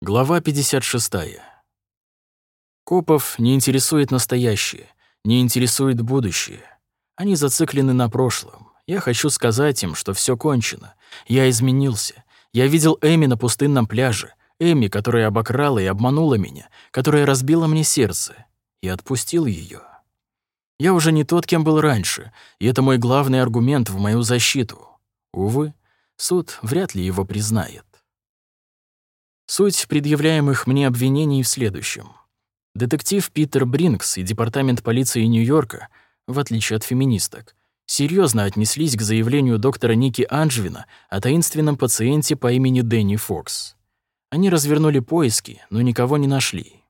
Глава 56. Копов не интересует настоящее, не интересует будущее. Они зациклены на прошлом. Я хочу сказать им, что все кончено. Я изменился. Я видел Эми на пустынном пляже. Эми, которая обокрала и обманула меня, которая разбила мне сердце. И отпустил ее. Я уже не тот, кем был раньше, и это мой главный аргумент в мою защиту. Увы, суд вряд ли его признает. Суть предъявляемых мне обвинений в следующем. Детектив Питер Бринкс и Департамент полиции Нью-Йорка, в отличие от феминисток, серьезно отнеслись к заявлению доктора Ники Анджвина о таинственном пациенте по имени Дэнни Фокс. Они развернули поиски, но никого не нашли.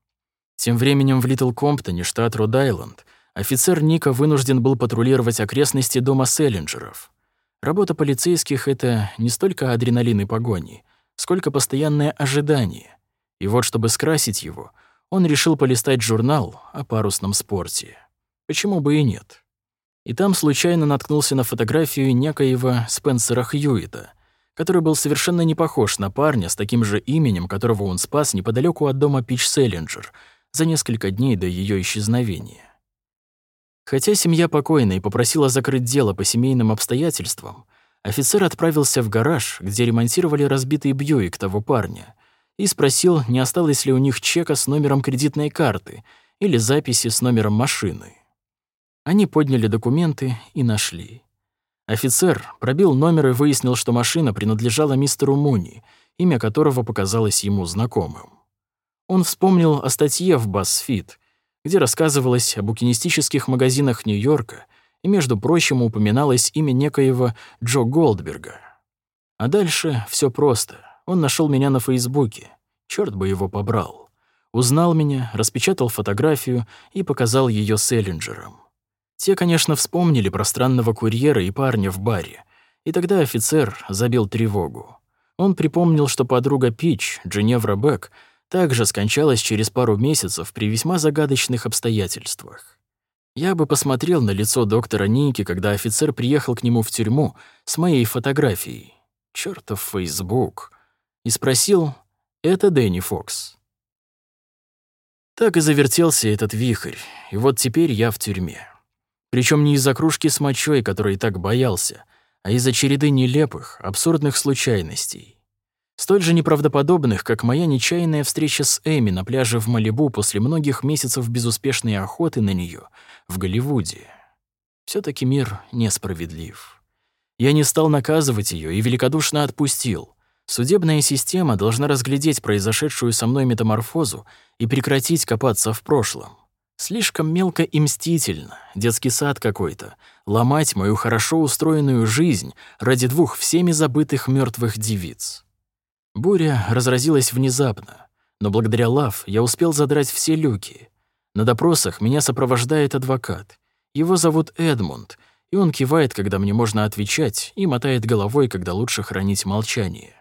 Тем временем в Литл Комптоне, штат Род-Айленд, офицер Ника вынужден был патрулировать окрестности дома Селлинджеров. Работа полицейских — это не столько адреналин и погони, сколько постоянное ожидание. И вот, чтобы скрасить его, он решил полистать журнал о парусном спорте. Почему бы и нет? И там случайно наткнулся на фотографию некоего Спенсера Хьюита, который был совершенно не похож на парня с таким же именем, которого он спас неподалеку от дома Пич Селлинджер за несколько дней до ее исчезновения. Хотя семья покойной попросила закрыть дело по семейным обстоятельствам, офицер отправился в гараж, где ремонтировали разбитый Бьюик того парня, и спросил, не осталось ли у них чека с номером кредитной карты или записи с номером машины. Они подняли документы и нашли. Офицер пробил номер и выяснил, что машина принадлежала мистеру Муни, имя которого показалось ему знакомым. Он вспомнил о статье в BuzzFeed, где рассказывалось о букинистических магазинах Нью-Йорка — и, между прочим, упоминалось имя некоего Джо Голдберга. А дальше все просто. Он нашел меня на Фейсбуке. Черт бы его побрал. Узнал меня, распечатал фотографию и показал ее Селлинджерам. Те, конечно, вспомнили про странного курьера и парня в баре. И тогда офицер забил тревогу. Он припомнил, что подруга Пич, Дженевра Бек, также скончалась через пару месяцев при весьма загадочных обстоятельствах. Я бы посмотрел на лицо доктора Ники, когда офицер приехал к нему в тюрьму с моей фотографией. Чёртов Фейсбук. И спросил, это Дэнни Фокс. Так и завертелся этот вихрь, и вот теперь я в тюрьме. Причем не из-за кружки с мочой, которой так боялся, а из-за череды нелепых, абсурдных случайностей столь же неправдоподобных, как моя нечаянная встреча с Эми на пляже в Малибу после многих месяцев безуспешной охоты на нее в Голливуде. все таки мир несправедлив. Я не стал наказывать ее и великодушно отпустил. Судебная система должна разглядеть произошедшую со мной метаморфозу и прекратить копаться в прошлом. Слишком мелко и мстительно, детский сад какой-то, ломать мою хорошо устроенную жизнь ради двух всеми забытых мертвых девиц. Буря разразилась внезапно, но благодаря Лав я успел задрать все люки. На допросах меня сопровождает адвокат. Его зовут Эдмунд, и он кивает, когда мне можно отвечать, и мотает головой, когда лучше хранить молчание.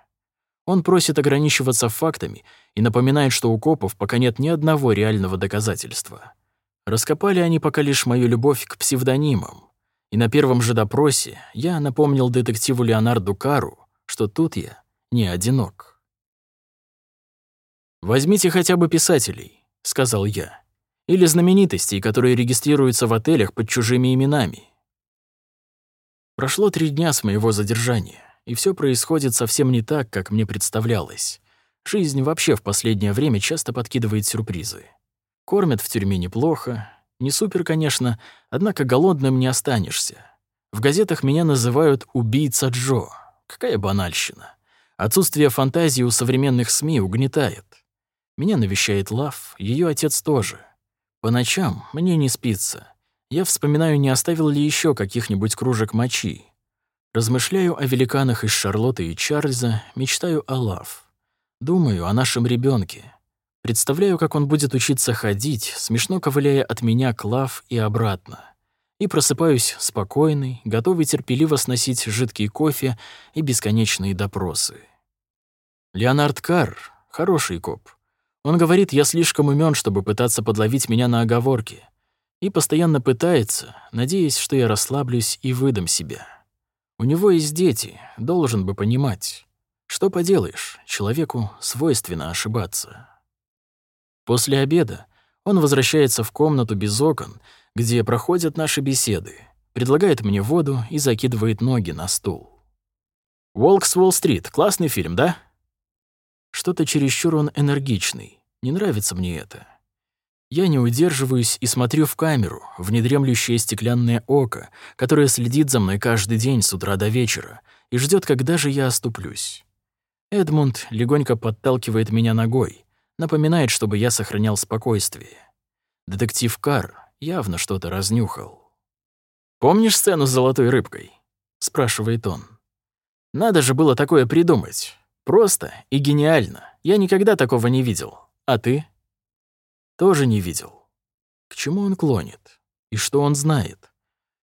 Он просит ограничиваться фактами и напоминает, что у копов пока нет ни одного реального доказательства. Раскопали они пока лишь мою любовь к псевдонимам. И на первом же допросе я напомнил детективу Леонарду Кару, что тут я не одинок. «Возьмите хотя бы писателей», — сказал я, «или знаменитостей, которые регистрируются в отелях под чужими именами». Прошло три дня с моего задержания, и все происходит совсем не так, как мне представлялось. Жизнь вообще в последнее время часто подкидывает сюрпризы. Кормят в тюрьме неплохо, не супер, конечно, однако голодным не останешься. В газетах меня называют «убийца Джо». Какая банальщина. Отсутствие фантазии у современных СМИ угнетает. Меня навещает Лав, ее отец тоже. По ночам мне не спится. Я вспоминаю, не оставил ли еще каких-нибудь кружек мочи. Размышляю о великанах из Шарлотты и Чарльза, мечтаю о Лав. Думаю о нашем ребенке. Представляю, как он будет учиться ходить, смешно ковыляя от меня к Лав и обратно и просыпаюсь спокойный, готовый терпеливо сносить жидкий кофе и бесконечные допросы. Леонард Карр — хороший коп. Он говорит, я слишком умен, чтобы пытаться подловить меня на оговорки, и постоянно пытается, надеясь, что я расслаблюсь и выдам себя. У него есть дети, должен бы понимать. Что поделаешь, человеку свойственно ошибаться. После обеда он возвращается в комнату без окон, где проходят наши беседы, предлагает мне воду и закидывает ноги на стул. «Волк с Уолл-стрит» — классный фильм, да? Что-то чересчур он энергичный. Не нравится мне это. Я не удерживаюсь и смотрю в камеру, в недремлющее стеклянное око, которое следит за мной каждый день с утра до вечера и ждет, когда же я оступлюсь. Эдмунд легонько подталкивает меня ногой, напоминает, чтобы я сохранял спокойствие. Детектив Кар явно что-то разнюхал. «Помнишь сцену с золотой рыбкой?» — спрашивает он. «Надо же было такое придумать. Просто и гениально. Я никогда такого не видел. А ты?» Тоже не видел. К чему он клонит? И что он знает?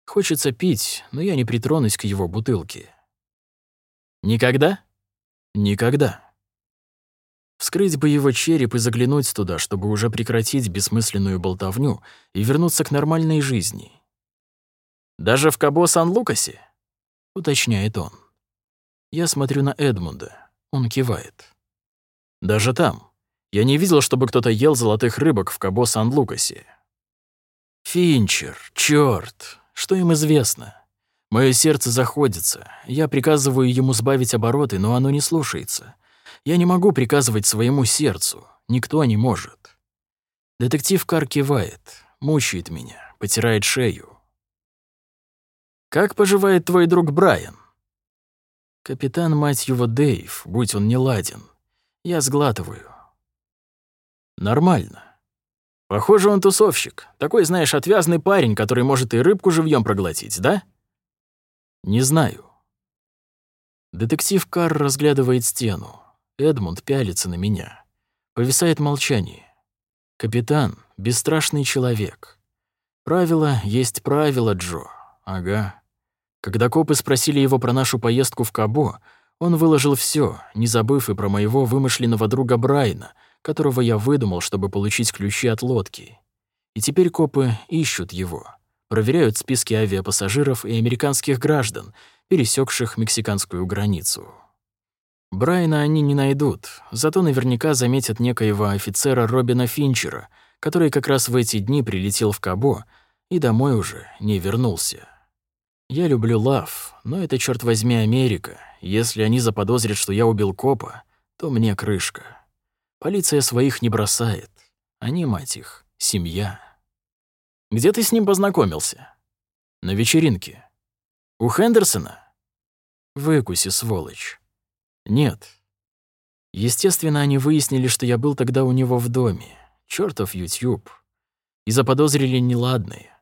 Хочется пить, но я не притронусь к его бутылке. Никогда? Никогда. Вскрыть бы его череп и заглянуть туда, чтобы уже прекратить бессмысленную болтовню и вернуться к нормальной жизни. «Даже в Кабо-Сан-Лукасе?» — уточняет он. Я смотрю на Эдмунда. Он кивает. «Даже там. Я не видел, чтобы кто-то ел золотых рыбок в Кабо-Сан-Лукасе. Финчер, чёрт, что им известно? Моё сердце заходится. Я приказываю ему сбавить обороты, но оно не слушается. Я не могу приказывать своему сердцу. Никто не может. Детектив Кар кивает, мучает меня, потирает шею. «Как поживает твой друг Брайан?» Капитан, мать его, Дэйв, будь он не ладен. Я сглатываю. Нормально. Похоже, он тусовщик. Такой, знаешь, отвязный парень, который может и рыбку живьем проглотить, да? Не знаю. Детектив Карр разглядывает стену. Эдмунд пялится на меня. Повисает молчание. Капитан — бесстрашный человек. Правило есть правило, Джо. Ага. Когда копы спросили его про нашу поездку в Кабо, он выложил все, не забыв и про моего вымышленного друга Брайна — которого я выдумал, чтобы получить ключи от лодки. И теперь копы ищут его, проверяют списки авиапассажиров и американских граждан, пересекших мексиканскую границу. Брайана они не найдут, зато наверняка заметят некоего офицера Робина Финчера, который как раз в эти дни прилетел в Кабо и домой уже не вернулся. Я люблю Лав, но это, черт возьми, Америка. Если они заподозрят, что я убил копа, то мне крышка. Полиция своих не бросает. Они, мать их, семья. Где ты с ним познакомился? На вечеринке. У Хендерсона? Выкуси, сволочь. Нет. Естественно, они выяснили, что я был тогда у него в доме. Чёртов YouTube. И заподозрили неладное.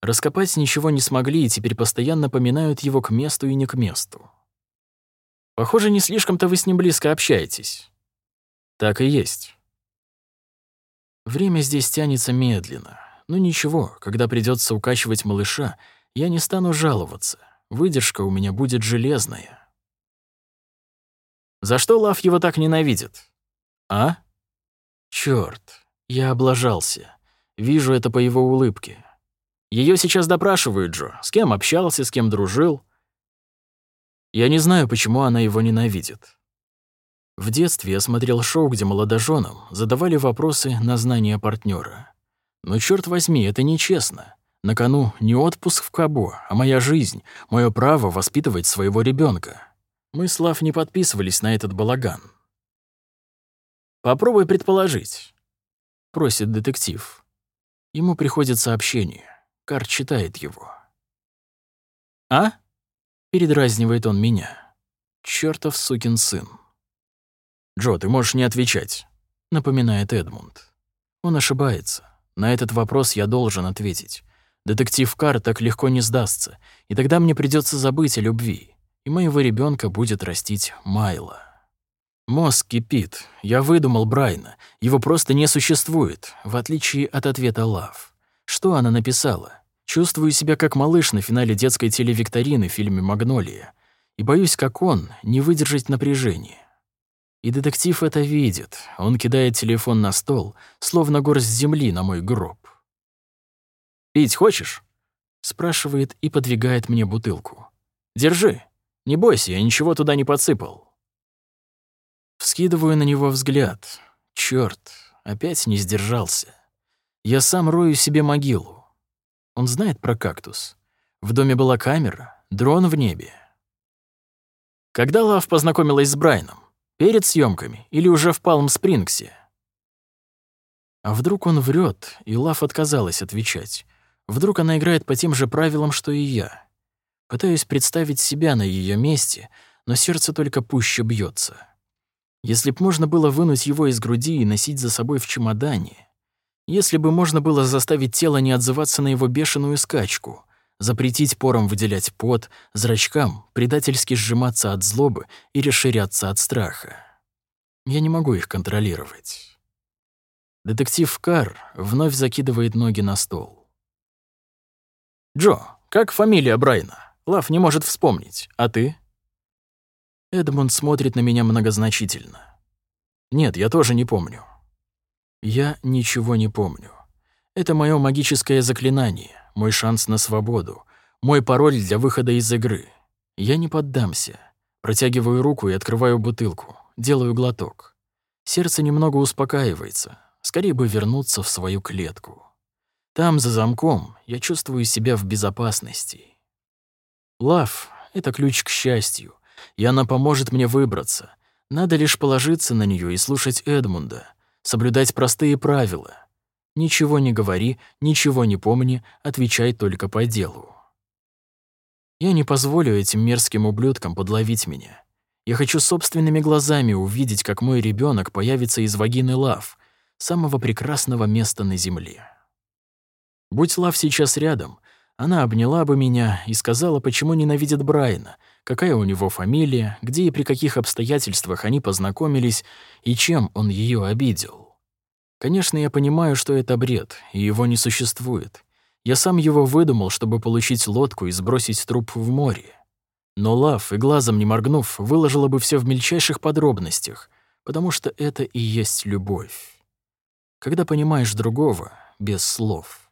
Раскопать ничего не смогли и теперь постоянно поминают его к месту и не к месту. Похоже, не слишком-то вы с ним близко общаетесь. Так и есть. Время здесь тянется медленно. Но ничего, когда придется укачивать малыша, я не стану жаловаться. Выдержка у меня будет железная. За что Лав его так ненавидит? А? Чёрт, я облажался. Вижу это по его улыбке. Ее сейчас допрашивают, Джо. С кем общался, с кем дружил. Я не знаю, почему она его ненавидит. В детстве я смотрел шоу, где молодоженам задавали вопросы на знание партнера. Но черт возьми, это нечестно. На кону не отпуск в Кабо, а моя жизнь, мое право воспитывать своего ребенка. Мы с Лав не подписывались на этот балаган. «Попробуй предположить», — просит детектив. Ему приходит сообщение. Кар читает его. «А?» — передразнивает он меня. «Чёртов сукин сын». «Джо, ты можешь не отвечать», — напоминает Эдмунд. Он ошибается. На этот вопрос я должен ответить. Детектив Кар так легко не сдастся, и тогда мне придется забыть о любви, и моего ребенка будет растить Майла. Мозг кипит. Я выдумал Брайна. Его просто не существует, в отличие от ответа Лав. Что она написала? Чувствую себя как малыш на финале детской телевикторины в фильме «Магнолия». И боюсь, как он, не выдержать напряжение. И детектив это видит. Он кидает телефон на стол, словно горсть земли на мой гроб. «Пить хочешь?» — спрашивает и подвигает мне бутылку. «Держи. Не бойся, я ничего туда не подсыпал». Вскидываю на него взгляд. Чёрт, опять не сдержался. Я сам рою себе могилу. Он знает про кактус. В доме была камера, дрон в небе. Когда Лав познакомилась с Брайном? Перед съемками или уже в Палм-Спрингсе? А вдруг он врет, и Лав отказалась отвечать? Вдруг она играет по тем же правилам, что и я? Пытаюсь представить себя на ее месте, но сердце только пуще бьется. Если б можно было вынуть его из груди и носить за собой в чемодане, если бы можно было заставить тело не отзываться на его бешеную скачку, запретить порам выделять пот, зрачкам предательски сжиматься от злобы и расширяться от страха. Я не могу их контролировать. Детектив Кар вновь закидывает ноги на стол. «Джо, как фамилия Брайна?» Лав не может вспомнить. А ты? Эдмунд смотрит на меня многозначительно. Нет, я тоже не помню. Я ничего не помню. Это мое магическое заклинание, мой шанс на свободу, мой пароль для выхода из игры. Я не поддамся. Протягиваю руку и открываю бутылку. Делаю глоток. Сердце немного успокаивается. Скорее бы вернуться в свою клетку. Там, за замком, я чувствую себя в безопасности. Лав — это ключ к счастью, и она поможет мне выбраться. Надо лишь положиться на нее и слушать Эдмунда, соблюдать простые правила. Ничего не говори, ничего не помни, отвечай только по делу. Я не позволю этим мерзким ублюдкам подловить меня. Я хочу собственными глазами увидеть, как мой ребенок появится из вагины Лав, самого прекрасного места на земле. Будь Лав сейчас рядом, она обняла бы меня и сказала, почему ненавидит Брайана, какая у него фамилия, где и при каких обстоятельствах они познакомились и чем он ее обидел. Конечно, я понимаю, что это бред, и его не существует. Я сам его выдумал, чтобы получить лодку и сбросить труп в море. Но Лав, и глазом не моргнув, выложила бы все в мельчайших подробностях, потому что это и есть любовь. Когда понимаешь другого, без слов —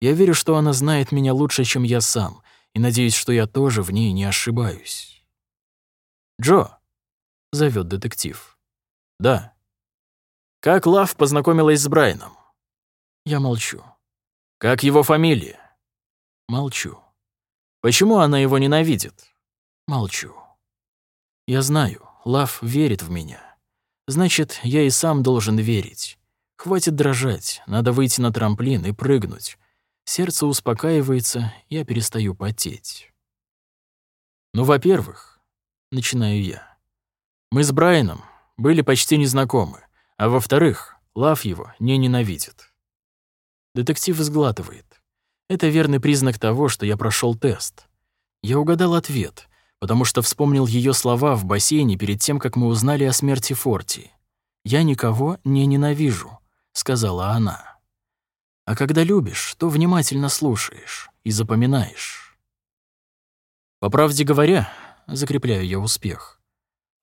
я верю, что она знает меня лучше, чем я сам, и надеюсь, что я тоже в ней не ошибаюсь. «Джо», — зовет детектив. «Да». «Как Лав познакомилась с Брайаном?» Я молчу. «Как его фамилия?» Молчу. «Почему она его ненавидит?» Молчу. Я знаю, Лав верит в меня. Значит, я и сам должен верить. Хватит дрожать, надо выйти на трамплин и прыгнуть. Сердце успокаивается, я перестаю потеть. Ну, во-первых, начинаю я. Мы с Брайаном были почти незнакомы, а во-вторых, Лав его не ненавидит. Детектив сглатывает. Это верный признак того, что я прошел тест. Я угадал ответ, потому что вспомнил ее слова в бассейне перед тем, как мы узнали о смерти Форти. «Я никого не ненавижу», — сказала она. А когда любишь, то внимательно слушаешь и запоминаешь. По правде говоря, закрепляю я успех.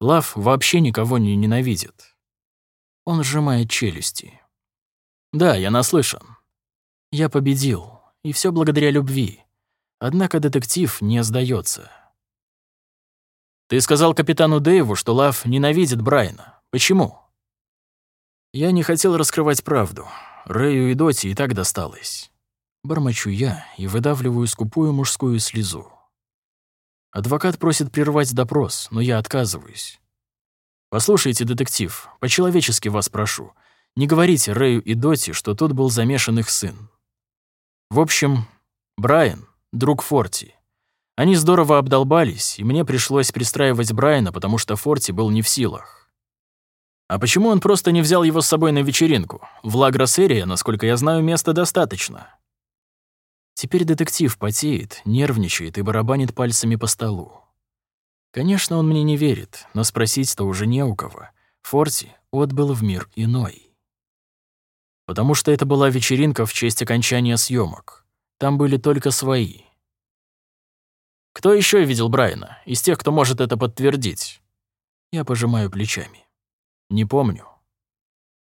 Лав вообще никого не ненавидит. Он сжимает челюсти. Да, я наслышан. Я победил, и все благодаря любви. Однако детектив не сдается. Ты сказал капитану Дэйву, что Лав ненавидит Брайана. Почему? Я не хотел раскрывать правду. Рэю и Доти и так досталось. Бормочу я и выдавливаю скупую мужскую слезу. Адвокат просит прервать допрос, но я отказываюсь. «Послушайте, детектив, по-человечески вас прошу. Не говорите Рэю и Доти, что тот был замешан их сын. В общем, Брайан — друг Форти. Они здорово обдолбались, и мне пришлось пристраивать Брайана, потому что Форти был не в силах. А почему он просто не взял его с собой на вечеринку? В Лагросерия, насколько я знаю, места достаточно. Теперь детектив потеет, нервничает и барабанит пальцами по столу. Конечно, он мне не верит, но спросить-то уже не у кого. Форти отбыл в мир иной. Потому что это была вечеринка в честь окончания съемок. Там были только свои. Кто еще видел Брайана? Из тех, кто может это подтвердить? Я пожимаю плечами. Не помню.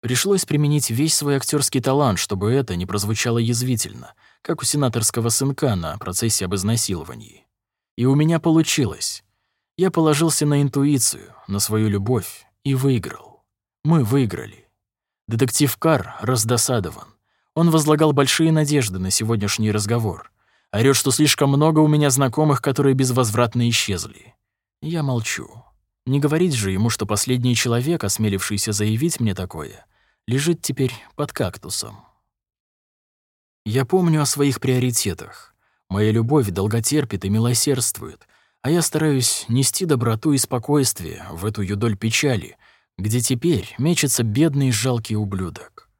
Пришлось применить весь свой актерский талант, чтобы это не прозвучало язвительно, как у сенаторского сынка на процессе об изнасиловании. И у меня получилось. Я положился на интуицию, на свою любовь И выиграл. Мы выиграли. Детектив Кар раздосадован. Он возлагал большие надежды на сегодняшний разговор. Орёт, что слишком много у меня знакомых, которые безвозвратно исчезли. Я молчу. Не говорить же ему, что последний человек, осмелившийся заявить мне такое, лежит теперь под кактусом. Я помню о своих приоритетах. Моя любовь долготерпит и милосердствует, а я стараюсь нести доброту и спокойствие в эту юдоль печали, где теперь мечется бедный жалкий ублюдок.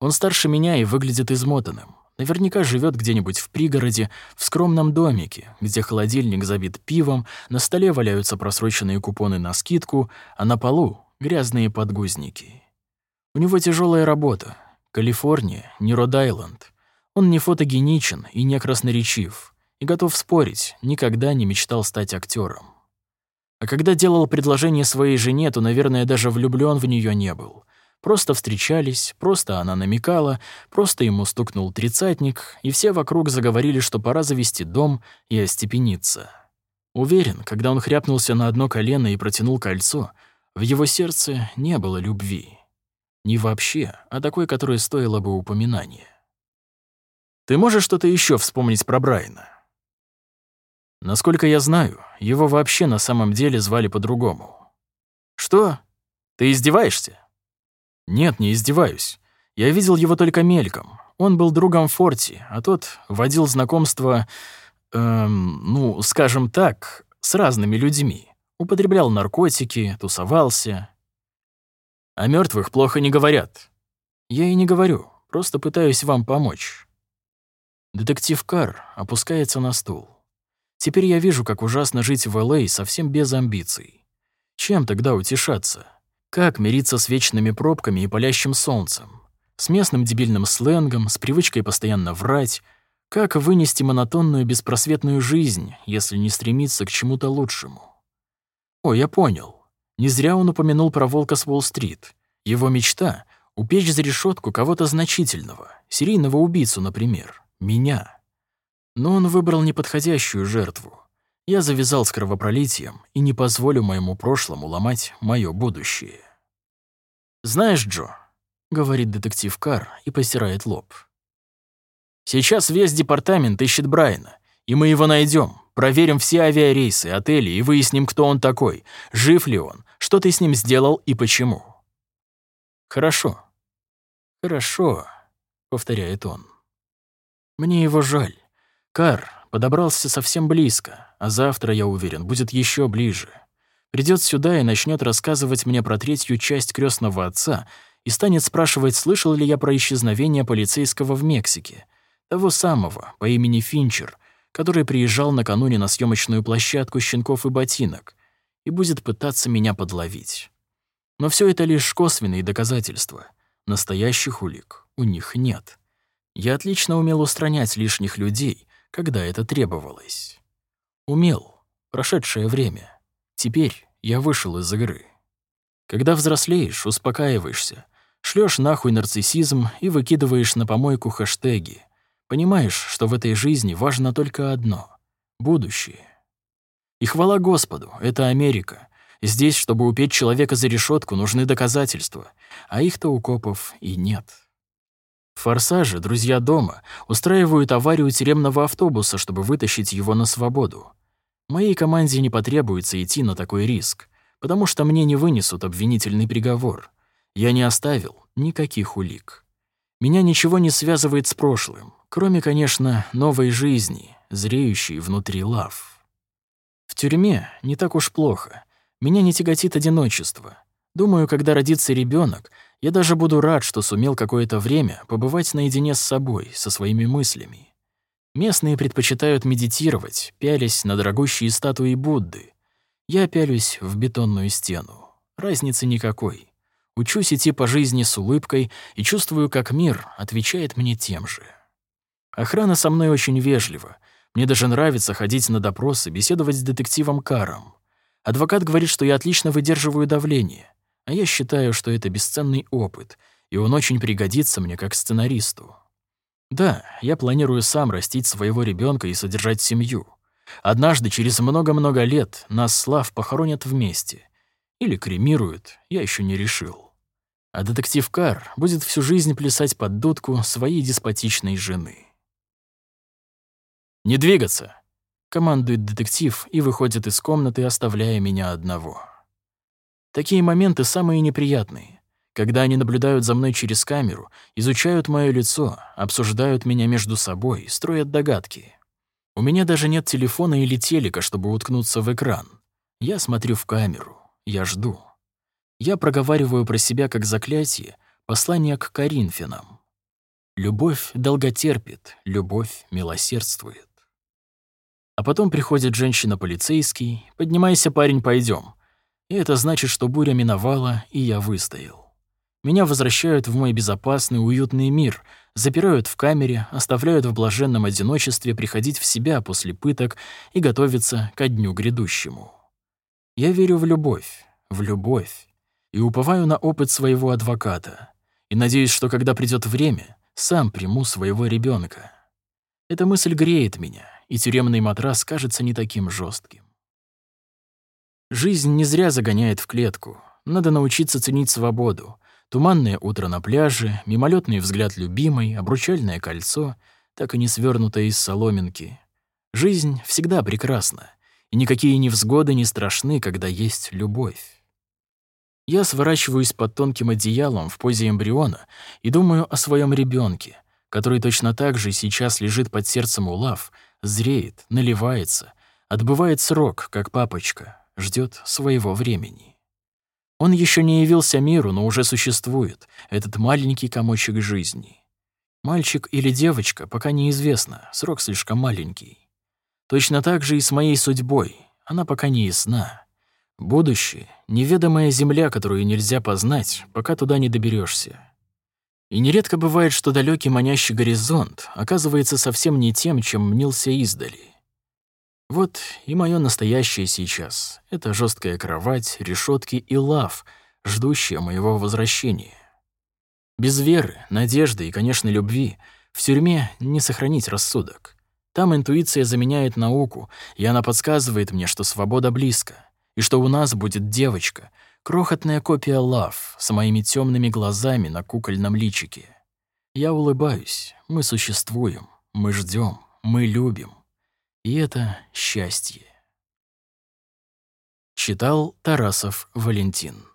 Он старше меня и выглядит измотанным. Наверняка живет где-нибудь в пригороде, в скромном домике, где холодильник забит пивом, на столе валяются просроченные купоны на скидку, а на полу — грязные подгузники. У него тяжелая работа. Калифорния, не Род-Айленд. Он не фотогеничен и не красноречив, и готов спорить, никогда не мечтал стать актером. А когда делал предложение своей жене, то, наверное, даже влюблен в нее не был — Просто встречались, просто она намекала, просто ему стукнул тридцатник, и все вокруг заговорили, что пора завести дом и остепениться. Уверен, когда он хряпнулся на одно колено и протянул кольцо, в его сердце не было любви. Не вообще, а такой, которая стоила бы упоминания. Ты можешь что-то еще вспомнить про Брайана? Насколько я знаю, его вообще на самом деле звали по-другому. Что? Ты издеваешься? Нет, не издеваюсь. Я видел его только мельком. Он был другом Форти, а тот водил знакомство, эм, ну, скажем так, с разными людьми. Употреблял наркотики, тусовался. О мертвых плохо не говорят. Я и не говорю, просто пытаюсь вам помочь. Детектив Кар опускается на стул. Теперь я вижу, как ужасно жить в Л.А. совсем без амбиций. Чем тогда утешаться? Как мириться с вечными пробками и палящим солнцем? С местным дебильным сленгом, с привычкой постоянно врать? Как вынести монотонную беспросветную жизнь, если не стремиться к чему-то лучшему? О, я понял. Не зря он упомянул про волка с Уолл-стрит. Его мечта — упечь за решетку кого-то значительного, серийного убийцу, например, меня. Но он выбрал неподходящую жертву. Я завязал с кровопролитием и не позволю моему прошлому ломать мое будущее. «Знаешь, Джо», — говорит детектив Кар и посирает лоб. «Сейчас весь департамент ищет Брайана, и мы его найдем. Проверим все авиарейсы, отели и выясним, кто он такой, жив ли он, что ты с ним сделал и почему». «Хорошо, хорошо», — повторяет он. «Мне его жаль. Кар подобрался совсем близко, а завтра, я уверен, будет еще ближе придет сюда и начнет рассказывать мне про третью часть крестного отца и станет спрашивать, слышал ли я про исчезновение полицейского в Мексике, того самого, по имени Финчер, который приезжал накануне на съемочную площадку «Щенков и ботинок» и будет пытаться меня подловить. Но все это лишь косвенные доказательства. Настоящих улик у них нет. Я отлично умел устранять лишних людей, когда это требовалось. Умел. Прошедшее время. Теперь я вышел из игры. Когда взрослеешь, успокаиваешься, шлёшь нахуй нарциссизм и выкидываешь на помойку хэштеги. Понимаешь, что в этой жизни важно только одно — будущее. И хвала Господу, это Америка. Здесь, чтобы упеть человека за решетку, нужны доказательства, а их-то у копов и нет. В «Форсаже» друзья дома устраивают аварию тюремного автобуса, чтобы вытащить его на свободу. Моей команде не потребуется идти на такой риск, потому что мне не вынесут обвинительный приговор. Я не оставил никаких улик. Меня ничего не связывает с прошлым, кроме, конечно, новой жизни, зреющей внутри лав. В тюрьме не так уж плохо. Меня не тяготит одиночество. Думаю, когда родится ребенок, я даже буду рад, что сумел какое-то время побывать наедине с собой, со своими мыслями. Местные предпочитают медитировать, пялясь на дорогущие статуи Будды. Я пялюсь в бетонную стену. Разницы никакой. Учусь идти по жизни с улыбкой и чувствую, как мир отвечает мне тем же. Охрана со мной очень вежлива. Мне даже нравится ходить на допросы, беседовать с детективом Каром. Адвокат говорит, что я отлично выдерживаю давление, а я считаю, что это бесценный опыт, и он очень пригодится мне как сценаристу. Да, я планирую сам растить своего ребенка и содержать семью. Однажды, через много-много лет, нас Слав похоронят вместе. или кремируют, я еще не решил. А детектив Кар будет всю жизнь плясать под дудку своей деспотичной жены. «Не двигаться!» — командует детектив и выходит из комнаты, оставляя меня одного. Такие моменты самые неприятные, когда они наблюдают за мной через камеру, изучают мое лицо, обсуждают меня между собой, строят догадки. У меня даже нет телефона или телека, чтобы уткнуться в экран. Я смотрю в камеру, я жду. Я проговариваю про себя как заклятие, послание к Коринфянам. Любовь долготерпит, любовь милосердствует. А потом приходит женщина-полицейский, «Поднимайся, парень, пойдем. И это значит, что буря миновала, и я выстоял. Меня возвращают в мой безопасный, уютный мир, запирают в камере, оставляют в блаженном одиночестве приходить в себя после пыток и готовиться ко дню грядущему. Я верю в любовь, в любовь, и уповаю на опыт своего адвоката, и надеюсь, что когда придет время, сам приму своего ребенка. Эта мысль греет меня, и тюремный матрас кажется не таким жестким. Жизнь не зря загоняет в клетку. Надо научиться ценить свободу. Туманное утро на пляже, мимолетный взгляд любимой, обручальное кольцо, так и не свернутое из соломинки. Жизнь всегда прекрасна, и никакие невзгоды не страшны, когда есть любовь. Я сворачиваюсь под тонким одеялом в позе эмбриона и думаю о своем ребенке, который точно так же сейчас лежит под сердцем улав, зреет, наливается, отбывает срок, как папочка, ждет своего времени. Он еще не явился миру, но уже существует, этот маленький комочек жизни. Мальчик или девочка, пока неизвестно, срок слишком маленький. Точно так же и с моей судьбой, она пока не ясна. Будущее — неведомая земля, которую нельзя познать, пока туда не доберешься. И нередко бывает, что далекий манящий горизонт оказывается совсем не тем, чем мнился издали. Вот и мое настоящее сейчас. Это жесткая кровать, решетки и лав, ждущая моего возвращения. Без веры, надежды и, конечно, любви в тюрьме не сохранить рассудок. Там интуиция заменяет науку, и она подсказывает мне, что свобода близко, и что у нас будет девочка, крохотная копия лав с моими темными глазами на кукольном личике. Я улыбаюсь, мы существуем, мы ждем, мы любим. И это счастье. Читал Тарасов Валентин